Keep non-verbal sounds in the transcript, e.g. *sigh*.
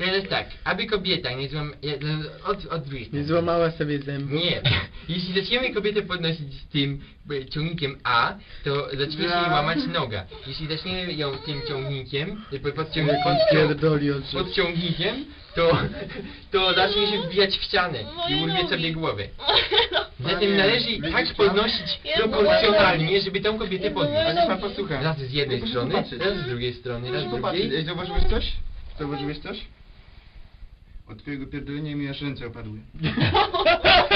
Teraz tak, aby kobieta nie złam... ja- Od, odwróć. Nie złamała sobie zębu. Nie. *laughs* Jeśli zaczniemy kobietę podnosić tym e, ciągnikiem A, to zacznie się jej łamać noga. Jeśli zaczniemy ją tym ciągnikiem, e, pod, pod, ciąg, pod, pod ciągnikiem, to, to zacznie się wbijać w ścianę i urwie sobie głowę. Moje *laughs* Zatem nie, należy tak podnosić proporcjonalnie, żeby tą kobietę podnieść. pan posłucha. Raz z jednej strony, raz z drugiej strony, raz z drugiej. zauważyłeś coś? Zauważyłeś coś? Od twojego pierdolenia mi aż ręce opadły. *laughs*